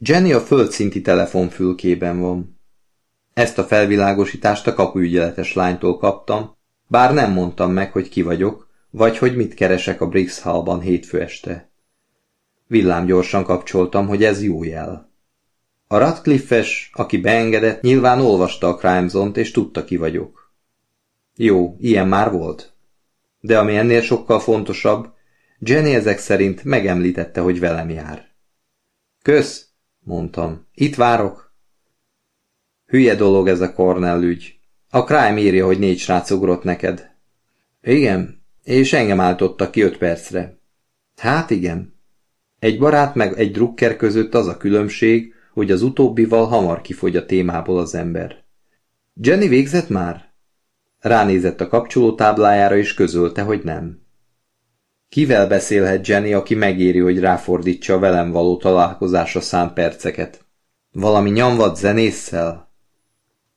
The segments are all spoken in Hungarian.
Jenny a földszinti telefonfülkében van. Ezt a felvilágosítást a kapuügyeletes lánytól kaptam, bár nem mondtam meg, hogy ki vagyok, vagy hogy mit keresek a Briggs Hallban hétfő este. Villám gyorsan kapcsoltam, hogy ez jó jel. A Radcliffe-es, aki beengedett, nyilván olvasta a Crime Zone-t, és tudta ki vagyok. Jó, ilyen már volt. De ami ennél sokkal fontosabb, Jenny ezek szerint megemlítette, hogy velem jár. Kösz, mondtam. Itt várok. Hülye dolog ez a Cornell ügy. A crime írja, hogy négy srác ugrott neked. Igen, és engem álltottak ki öt percre. Hát igen. Egy barát meg egy drukker között az a különbség, hogy az utóbbival hamar kifogy a témából az ember. Jenny végzett már? Ránézett a kapcsolótáblájára és közölte, hogy nem. Kivel beszélhet Jenny, aki megéri, hogy ráfordítsa a velem való találkozásra szám perceket? Valami nyomvat zenésszel?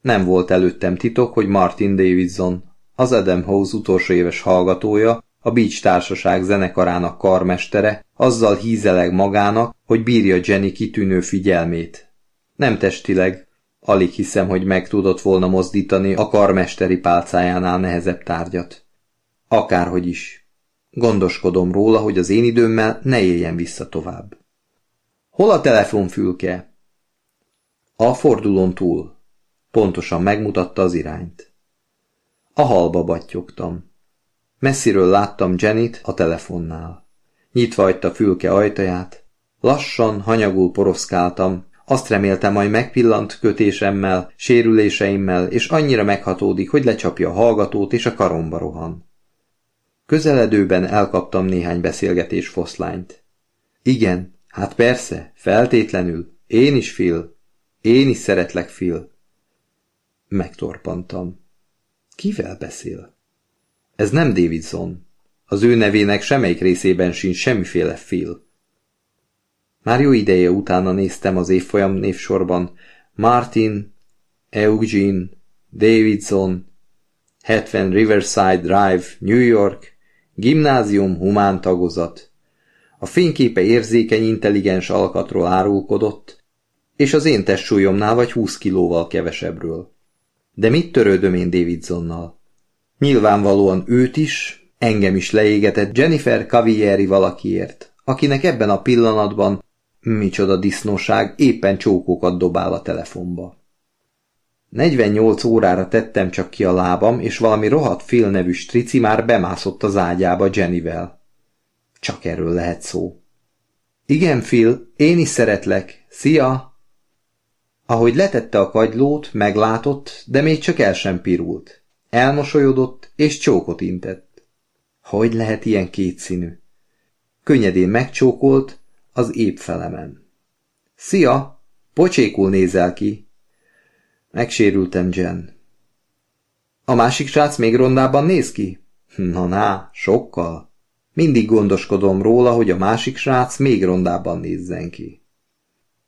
Nem volt előttem titok, hogy Martin Davidson, az Adam House utolsó éves hallgatója, a Beach Társaság zenekarának karmestere, azzal hízeleg magának, hogy bírja Jenny kitűnő figyelmét. Nem testileg, alig hiszem, hogy meg tudott volna mozdítani a karmesteri pálcájánál nehezebb tárgyat. Akárhogy is. Gondoskodom róla, hogy az én időmmel ne éljen vissza tovább. Hol a telefonfülke? A fordulón túl. Pontosan megmutatta az irányt. A halba battyogtam. Messziről láttam Jennyt a telefonnál. Nyitva hagyta fülke ajtaját. Lassan, hanyagul poroszkáltam, azt reméltem, majd megpillant kötésemmel, sérüléseimmel, és annyira meghatódik, hogy lecsapja a hallgatót, és a karomba rohan. Közeledőben elkaptam néhány beszélgetés foszlányt. Igen, hát persze, feltétlenül. Én is, Phil. Én is szeretlek, Phil. Megtorpantam. Kivel beszél? Ez nem Davidson. Az ő nevének semmelyik részében sincs semmiféle Phil. Már jó ideje utána néztem az évfolyam névsorban. Martin, Eugene, Davidson, 70 Riverside Drive, New York, Gimnázium humán tagozat. A fényképe érzékeny, intelligens alkatról árulkodott, és az én testsúlyomnál vagy húsz kilóval kevesebbről. De mit törődöm én Davidsonnal? Nyilvánvalóan őt is, engem is leégetett Jennifer Cavieri valakiért, akinek ebben a pillanatban, micsoda disznóság, éppen csókokat dobál a telefonba. 48 órára tettem csak ki a lábam, és valami rohadt Phil nevű strici már bemászott az ágyába Jennyvel. Csak erről lehet szó. Igen, Phil, én is szeretlek. Szia! Ahogy letette a kagylót, meglátott, de még csak el sem pirult. Elmosolyodott, és csókot intett. Hogy lehet ilyen kétszínű? Könnyedén megcsókolt, az épp felemen. Szia! Pocsékul nézel ki, Megsérültem, Jen. A másik srác még rondában néz ki? Na, na, sokkal. Mindig gondoskodom róla, hogy a másik srác még rondában nézzen ki.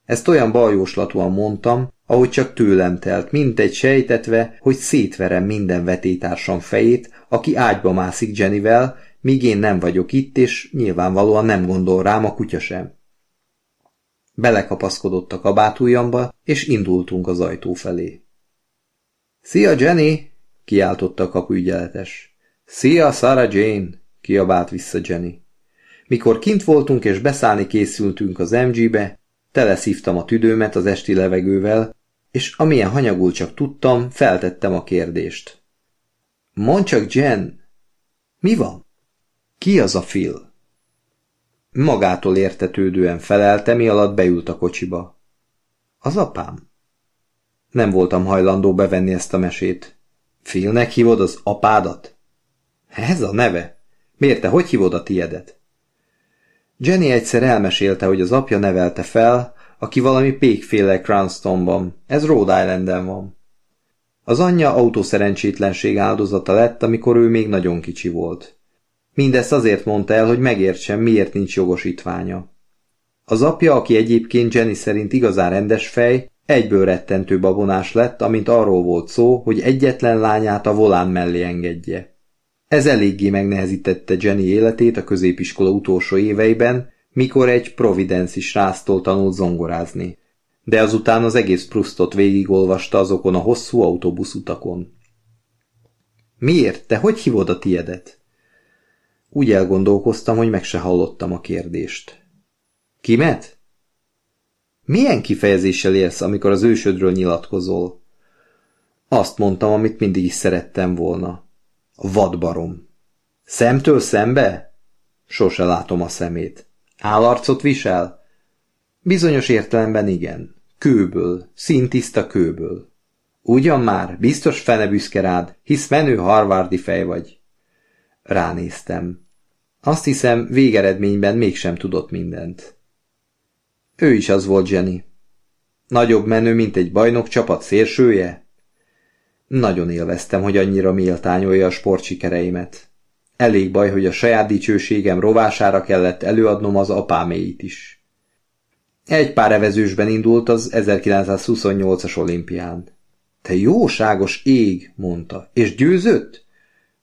Ezt olyan bajóslatúan mondtam, ahogy csak tőlem telt, mint egy sejtetve, hogy szétverem minden vetétársam fejét, aki ágyba mászik Jennyvel, míg én nem vagyok itt, és nyilvánvalóan nem gondol rám a kutya sem. Belekapaszkodott a kabátujjamba, és indultunk az ajtó felé. Szia, Jenny! kiáltotta a kapuügyeletes. Szia, Sarah Jane! kiabált vissza Jenny. Mikor kint voltunk és beszállni készültünk az MG-be, teleszívtam a tüdőmet az esti levegővel, és amilyen hanyagul csak tudtam, feltettem a kérdést. Mondd csak, Jen, mi van? Ki az a Phil? Magától értetődően felelte, mi alatt beült a kocsiba. Az apám? Nem voltam hajlandó bevenni ezt a mesét. Félnek hívod az apádat? Ez a neve? Miért te hogy hívod a tiedet? Jenny egyszer elmesélte, hogy az apja nevelte fel, aki valami pékféle Cranstonban. Ez Rhode Islanden van. Az anyja autószerencsétlenség áldozata lett, amikor ő még nagyon kicsi volt. Mindezt azért mondta el, hogy megértsem, miért nincs jogosítványa. Az apja, aki egyébként Jenny szerint igazán rendes fej, egyből rettentő babonás lett, amint arról volt szó, hogy egyetlen lányát a volán mellé engedje. Ez eléggé megnehezítette Jenny életét a középiskola utolsó éveiben, mikor egy providenci sráztól tanult zongorázni. de azután az egész Prustot végigolvasta azokon a hosszú autóbuszutakon. Miért? Te hogy hívod a tiedet? Úgy elgondolkoztam, hogy meg se hallottam a kérdést. Kimet? Milyen kifejezéssel élsz, amikor az ősödről nyilatkozol? Azt mondtam, amit mindig is szerettem volna. Vadbarom. Szemtől szembe? Sose látom a szemét. Állarcot visel? Bizonyos értelemben igen. Kőből, szintiszta kőből. Ugyan már, biztos fene büszke rád, hisz menő harvardi fej vagy. Ránéztem. Azt hiszem, végeredményben mégsem tudott mindent. Ő is az volt Jenny. Nagyobb menő, mint egy bajnok csapat szélsője? Nagyon élveztem, hogy annyira méltányolja a sportsikereimet. Elég baj, hogy a saját dicsőségem rovására kellett előadnom az apáméit is. Egy pár evezősben indult az 1928-as olimpián. Te jóságos ég, mondta. És győzött?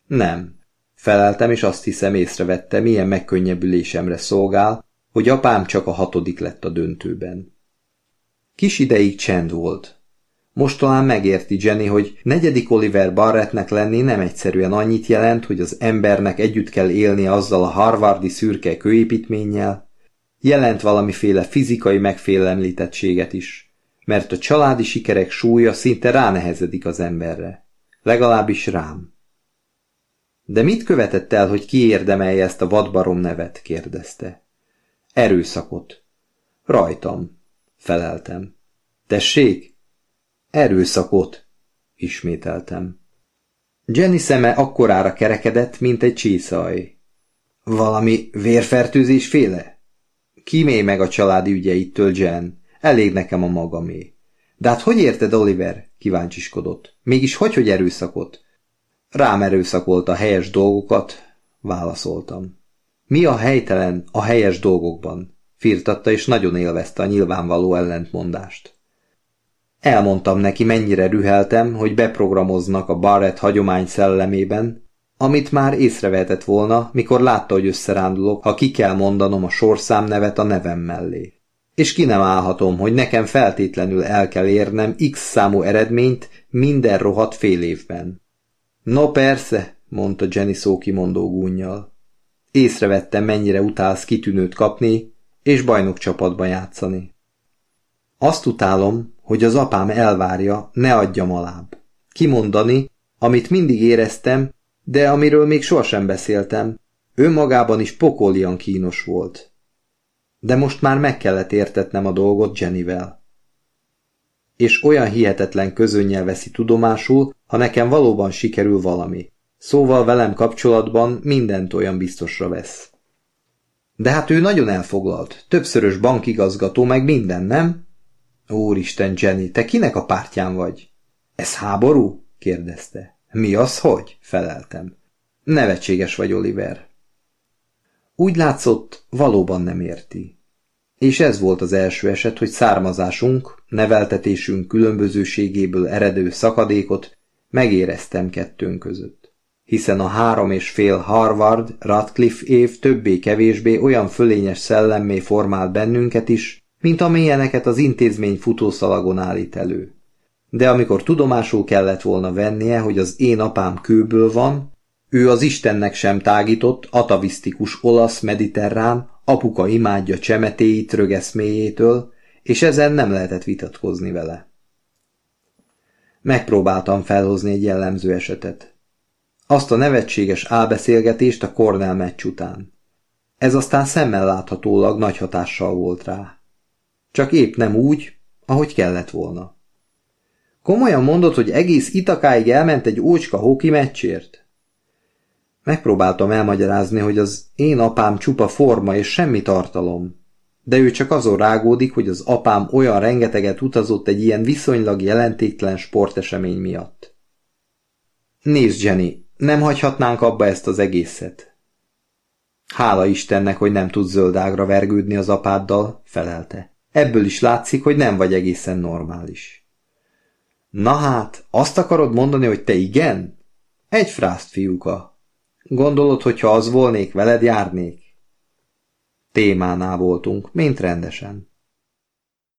Nem. Feleltem, és azt hiszem észrevette, milyen megkönnyebbülésemre szolgál, hogy apám csak a hatodik lett a döntőben. Kis ideig csend volt. Most talán megérti Jenny, hogy negyedik Oliver Barrettnek lenni nem egyszerűen annyit jelent, hogy az embernek együtt kell élni azzal a harvardi szürke kőépítménnyel, jelent valamiféle fizikai megfélemlítettséget is, mert a családi sikerek súlya szinte ránehezedik az emberre. Legalábbis rám. De mit követett el, hogy kiérdemelje ezt a vadbarom nevet? kérdezte. Erőszakot. Rajtam, feleltem. Tessék? Erőszakot, ismételtem. Jenny szeme akkorára kerekedett, mint egy csészaj. Valami vérfertőzés féle? Kimé meg a családi ügyeittől, Jen. Elég nekem a magamé. De hát hogy érted, Oliver? Kíváncsiskodott. Mégis hogy, hogy erőszakot? Rám erőszakolt a helyes dolgokat, válaszoltam. Mi a helytelen a helyes dolgokban? Firtatta, és nagyon élvezte a nyilvánvaló ellentmondást. Elmondtam neki, mennyire rüheltem, hogy beprogramoznak a Barrett hagyomány szellemében, amit már észrevehetett volna, mikor látta, hogy összerándulok, ha ki kell mondanom a sorszám nevet a nevem mellé. És ki nem állhatom, hogy nekem feltétlenül el kell érnem x számú eredményt minden rohadt fél évben. No persze, mondta Jenny szókimondó gúnyjal. Észrevettem, mennyire utálsz kitűnőt kapni, és bajnok csapatba játszani. Azt utálom, hogy az apám elvárja, ne adjam alább. Kimondani, amit mindig éreztem, de amiről még sohasem beszéltem, önmagában is pokolian kínos volt. De most már meg kellett értetnem a dolgot Jennyvel. És olyan hihetetlen közönnyel veszi tudomásul, ha nekem valóban sikerül valami. Szóval velem kapcsolatban mindent olyan biztosra vesz. De hát ő nagyon elfoglalt, többszörös bankigazgató, meg minden, nem? Úristen, Jenny, te kinek a pártján vagy? Ez háború? kérdezte. Mi az, hogy? feleltem. Nevetséges vagy, Oliver. Úgy látszott, valóban nem érti. És ez volt az első eset, hogy származásunk, neveltetésünk különbözőségéből eredő szakadékot megéreztem kettőnk között. Hiszen a három és fél Harvard, Radcliffe év többé-kevésbé olyan fölényes szellemmé formált bennünket is, mint amilyeneket az intézmény futószalagon állít elő. De amikor tudomásul kellett volna vennie, hogy az én apám kőből van, ő az Istennek sem tágított, atavisztikus olasz mediterrán, apuka imádja csemetéit rögeszméjétől, és ezen nem lehetett vitatkozni vele. Megpróbáltam felhozni egy jellemző esetet. Azt a nevetséges álbeszélgetést a Cornell meccs után. Ez aztán szemmel láthatólag nagy hatással volt rá. Csak épp nem úgy, ahogy kellett volna. Komolyan mondod, hogy egész Itakáig elment egy ócska hóki meccsért? Megpróbáltam elmagyarázni, hogy az én apám csupa forma és semmi tartalom. De ő csak azon rágódik, hogy az apám olyan rengeteget utazott egy ilyen viszonylag jelentéktelen sportesemény miatt. Nézd, Jenny, nem hagyhatnánk abba ezt az egészet. Hála Istennek, hogy nem tud zöldágra vergődni az apáddal, felelte. Ebből is látszik, hogy nem vagy egészen normális. Na hát, azt akarod mondani, hogy te igen? Egy frászt, fiúka. Gondolod, hogyha az volnék, veled járnék? Témánál voltunk, mint rendesen.